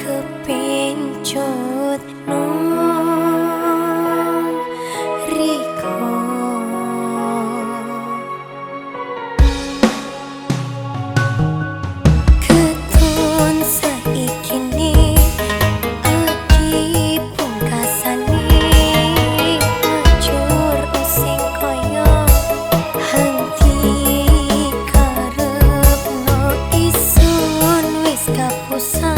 kepincut hapus